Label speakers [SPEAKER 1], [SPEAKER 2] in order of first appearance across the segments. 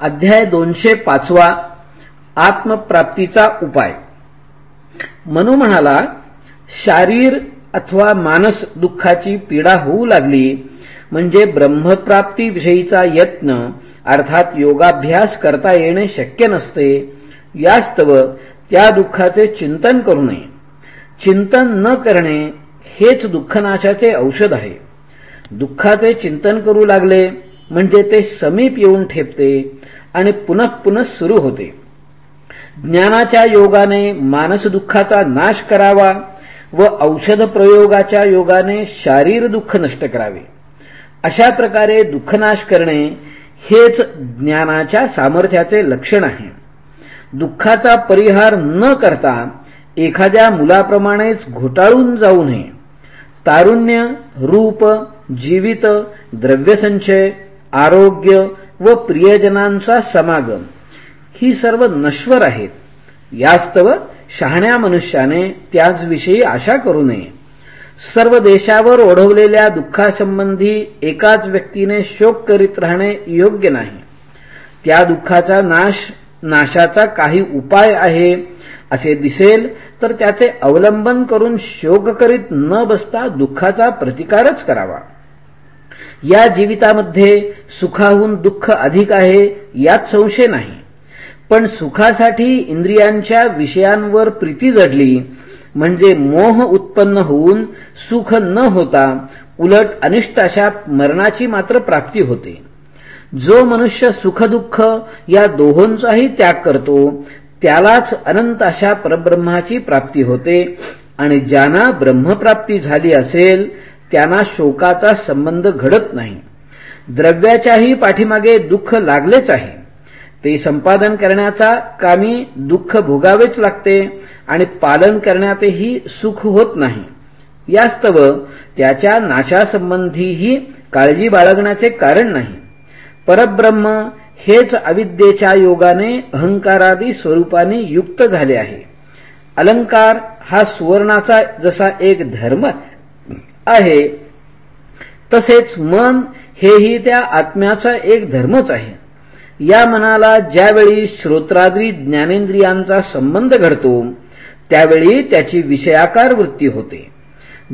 [SPEAKER 1] अध्याय दोनशे पाचवा आत्मप्राप्तीचा उपाय. मनु म्हणाला शारीर अथवा मानस दुःखाची पीडा होऊ लागली म्हणजे ब्रह्मप्राप्तीविषयीचा यत्न अर्थात योगाभ्यास करता येणे शक्य नसते यास्तव त्या दुःखाचे चिंतन करू नये. चिंतन न करणे हेच दुःखनाशाचे औषध आहे. दुःखाचे चिंतन करू लागले म्हणजे ते समीप येऊन ठेपते आणि पुनः पुनः सुरू होते. ज्ञानाच्या योगाने मानस दुःखाचा नाश करावा व औषध प्रयोगाच्या योगाने शारीर दुःख नष्ट करावे. अशा प्रकारे दुःखनाश करणे हेच ज्ञानाच्या सामर्थ्याचे लक्षण आहे. दुःखाचा परिहार न करता एखाद्या मुलाप्रमाणेच घोटाळून जाऊ नये. तारुण्य रूप जीवित द्रव्यसंचय आरोग्य व प्रियजनांचा समागम. ही सर्व नश्वर आहेत. यास्तव शहाण्या मनुष्याने त्याचविषयी आशा करू नये. सर्व देशावर ओढवलेल्या दुःखासंबंधी एकाच व्यक्तीने शोक करीत राहणे योग्य नाही. त्या दुःखाचा नाश नाशाचा काही उपाय आहे असे दिसेल तर त्याचे अवलंबन करून शोक करीत न बसता दुःखाचा प्रतिकारच करावा. या जीवितामध्ये सुखाहून दुःख अधिक आहे यात संशय नाही. पण सुखासाठी इंद्रियांच्या विषयांवर प्रीती जडली म्हणजे मोह उत्पन्न होऊन सुख न होता उलट अनिष्ट अशा मरणाची मात्र प्राप्ती होते. जो मनुष्य सुखदुःख या दोहोंचाही त्याग करतो त्यालाच अनंत अशा परब्रह्माची प्राप्ती होते आणि ज्यांना ब्रह्मप्राप्ती झाली असेल त्यांना शोकाचा संबंध घडत नाही. द्रव्याच्याही पाठीमागे दुःख लागलेच आहे. ते संपादन करण्याचा कामी दुःख भोगावेच लागते आणि पालन करण्यातही सुख होत नाही. यास्तव त्याच्या नाशासंबंधीही काळजी बाळगण्याचे कारण नाही. परब्रह्म हेच अविद्येच्या योगाने अहंकारादी स्वरूपाने युक्त झाले आहे. अलंकार हा सुवर्णाचा जसा एक धर्म आहे. तसेच मन हेही त्या आत्म्याचा एक धर्मच आहे. या मनाला ज्यावेळी श्रोत्राद्री ज्ञानेंद्रियांचा संबंध घडतो त्यावेळी त्याची विषयाकार वृत्ती होते.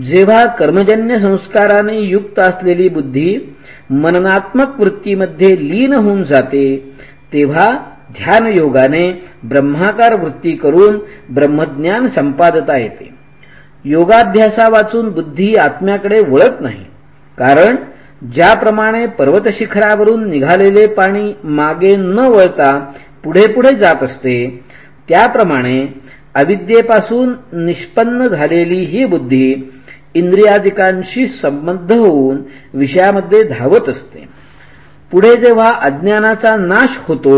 [SPEAKER 1] जेव्हा कर्मजन्य संस्काराने युक्त असलेली बुद्धी मननात्मक वृत्तीमध्ये लीन होऊन जाते तेव्हा ध्यानयोगाने ब्रह्माकार वृत्ती करून ब्रह्मज्ञान संपादता येते. योगाभ्यासा वाचून बुद्धी आत्म्याकडे वळत नाही. कारण ज्याप्रमाणे पर्वत शिखरावरून निघालेले पाणी मागे न वळता पुढे पुढे जात असते त्याप्रमाणे अविद्येपासून निष्पन्न झालेली ही बुद्धी इंद्रियादिकांशी संबद्ध होऊन विषयामध्ये धावत असते. पुढे जेव्हा अज्ञानाचा नाश होतो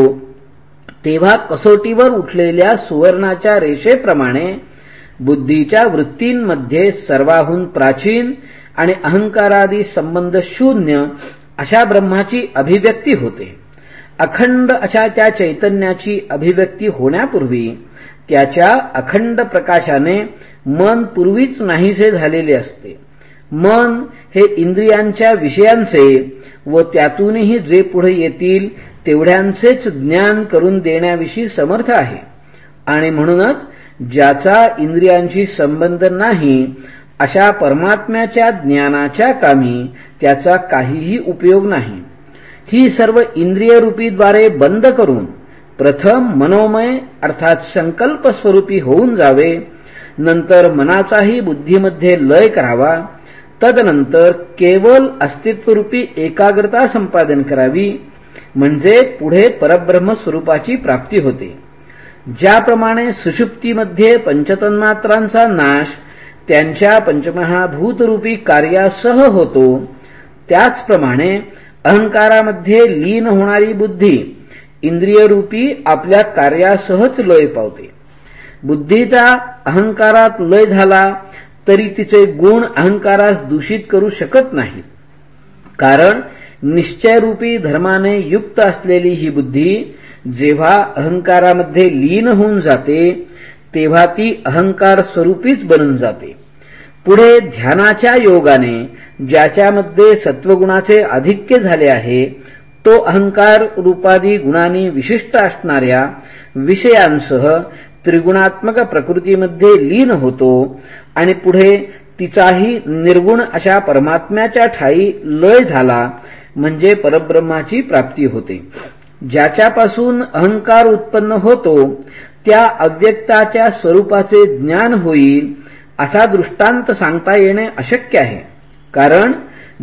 [SPEAKER 1] तेव्हा कसोटीवर उठलेल्या सुवर्णाच्या रेषेप्रमाणे बुद्धीच्या वृत्तींमध्ये सर्वाहून प्राचीन आणि अहंकारादी संबंध शून्य अशा ब्रह्माची अभिव्यक्ती होते. अखंड अशा त्या चैतन्याची अभिव्यक्ती होण्यापूर्वी त्याच्या अखंड प्रकाशाने मन पूर्वीच नाहीसे झालेले असते. मन हे इंद्रियांच्या विषयांचे व त्यातूनही जे पुढे येतील तेवढ्यांचेच ज्ञान करून देण्याविषयी समर्थ आहे. आणि म्हणूनच ज्याचा इंद्रियांशी संबंध नाही अशा परमात्म्याच्या ज्ञानाच्या कामी त्याचा काहीही उपयोग नाही. ही सर्व इंद्रियरूपीद्वारे बंद करून प्रथम मनोमय अर्थात संकल्प स्वरूपी होऊन जावे नंतर मनाचाही बुद्धीमध्ये लय करावा तदनंतर केवळ अस्तित्वरूपी एकाग्रता संपादन करावी म्हणजे पुढे परब्रह्म स्वरूपाची प्राप्ती होते. ज्याप्रमाणे सुषुप्तीमध्ये पंचतन्मात्रांचा नाश त्यांच्या पंचमहाभूतरूपी कार्यासह होतो त्याचप्रमाणे अहंकारामध्ये लीन होणारी बुद्धी इंद्रियरूपी आपल्या कार्यासहच लय पावते. बुद्धीचा अहंकारात लय झाला तरी तिचे गुण अहंकारास दूषित करू शकत नाही कारण निश्चयरूपी धर्माने युक्त असलेली ही बुद्धी जेव्हा अहंकारामध्ये लीन होऊन जाते तेव्हा ती अहंकार स्वरूपीच बनून जाते. पुढे ध्यानाच्या योगाने ज्याच्यामध्ये सत्वगुणाचे आधिक्य झाले आहे तो अहंकार रूपादी गुणांनी विशिष्ट असणाऱ्या विषयांसह त्रिगुणात्मक प्रकृतीमध्ये लीन होतो आणि पुढे तिचाही निर्गुण अशा परमात्म्याच्या ठाई लय झाला म्हणजे परब्रह्माची प्राप्ती होते. ज्याच्यापासून अहंकार उत्पन्न होतो त्या अव्यक्ताच्या स्वरूपाचे ज्ञान होईल असा दृष्टांत सांगता येणे अशक्य आहे. कारण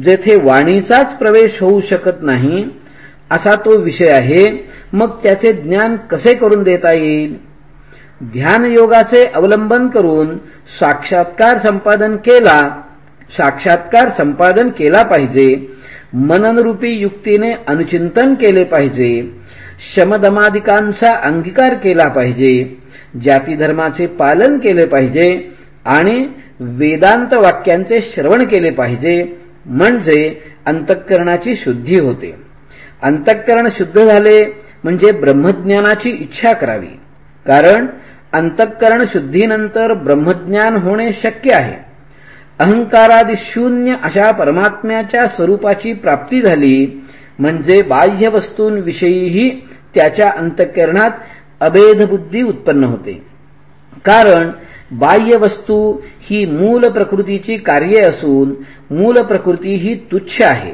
[SPEAKER 1] जेथे वाणीचाच प्रवेश होऊ शकत नाही असा तो विषय आहे मग त्याचे ज्ञान कसे करून देता येईल? ध्यान योगाचे अवलंबन करून साक्षात्कार संपादन केला साक्षात्कार संपादन केला पाहिजे मननरूपी युक्तीने अनुचिंतन केले पाहिजे. शमदमादिकांचा अंगीकार केला पाहिजे. जातीधर्माचे पालन केले पाहिजे आणि वेदांत वाक्यांचे श्रवण केले पाहिजे. म्हणजे अंतःकरणाची शुद्धी होते. अंतःकरण शुद्ध झाले म्हणजे ब्रह्मज्ञानाची इच्छा करावी. कारण अंतःकरण शुद्धीनंतर ब्रह्मज्ञान होणे शक्य आहे. अहंकारादी शून्य अशा परमात्म्याच्या स्वरूपाची प्राप्ती झाली म्हणजे बाह्य वस्तूंविषयीही त्याच्या अंतःकरणात अभेद बुद्धी उत्पन्न होते. कारण बाह्य वस्तू ही मूल प्रकृतीची कार्ये असून मूल प्रकृती ही तुच्छ आहे.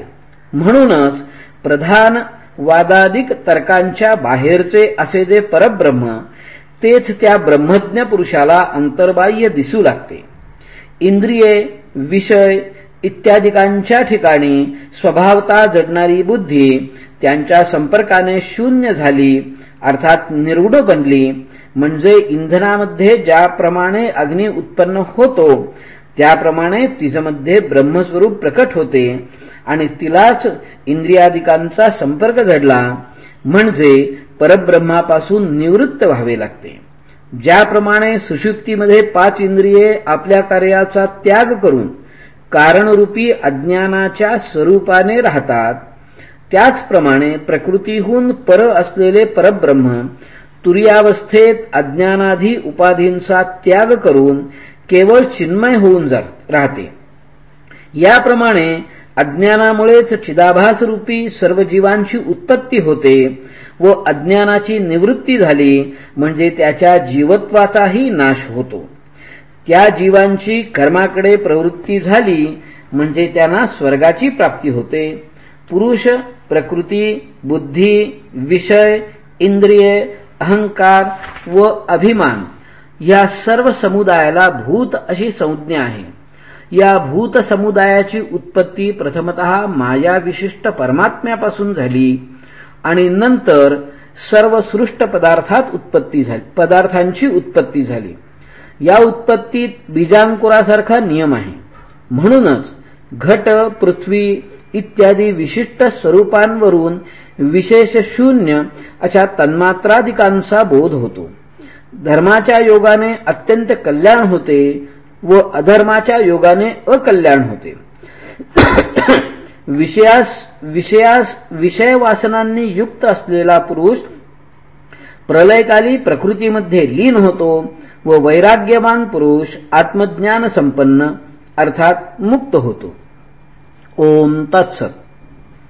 [SPEAKER 1] म्हणूनच प्रधान वादादिक तर्कांच्या बाहेरचे असे जे परब्रह्म तेच त्या ब्रह्मज्ञ पुरुषाला अंतर्बाह्य दिसू लागते. इंद्रिये विषय इत्यादिकांच्या ठिकाणी स्वभावता जडणारी बुद्धी त्यांच्या संपर्काने शून्य झाली अर्थात निर्गुण बनली. म्हणजे इंधनामध्ये ज्याप्रमाणे अग्नी उत्पन्न होतो त्याप्रमाणे तिच्यामध्ये ब्रह्मस्वरूप प्रकट होते आणि तिलाच इंद्रियादिकांचा संपर्क जडला म्हणजे परब्रह्मापासून निवृत्त व्हावे लागते. ज्याप्रमाणे सुशुक्तीमध्ये पाच इंद्रिये आपल्या कार्याचा त्याग करून कारणरूपी अज्ञानाच्या स्वरूपाने राहतात त्याचप्रमाणे प्रकृतीहून पर असलेले परब्रह्म तुर्यावस्थेत अज्ञानाधी उपाधींचा त्याग करून केवळ चिन्मय होऊन राहते. याप्रमाणे अज्ञानामुळेच चिदाभासरूपी सर्व जीवांची उत्पत्ती होते व अज्ञानाची निवृत्ती झाली म्हणजे त्याच्या जीवत्वाचाही नाश होतो. त्या जीवांची कर्माकडे प्रवृत्ती झाली म्हणजे त्यांना स्वर्गाची प्राप्ती होते. पुरुष प्रकृती बुद्धी विषय इंद्रिय अहंकार व अभिमान या सर्व समुदायाला भूत अशी संज्ञा आहे. या भूत समुदायाची उत्पत्ती प्रथमत माया विशिष्ट परमात्म्यापासून झाली आणि नंतर सर्व सृष्ट पदार्थात उत्पत्ती झाली पदार्थांची उत्पत्ती झाली. या उत्पत्तीत बीजांकुरासारखा नियम आहे. म्हणूनच घट पृथ्वी इत्यादी विशिष्ट स्वरूपांवरून विशेष शून्य अशा तन्मात्राधिकांचा बोध होतो. धर्माच्या योगाने अत्यंत कल्याण होते व अधर्माच्या योगाने अकल्याण होते. विषयास विषयास विषय वासनांनी युक्त असलेला पुरुष प्रलयकाली प्रकृतीमध्ये लीन होतो व वैराग्यवान पुरुष आत्मज्ञान संपन्न अर्थात मुक्त होतो. ओम तत्सत.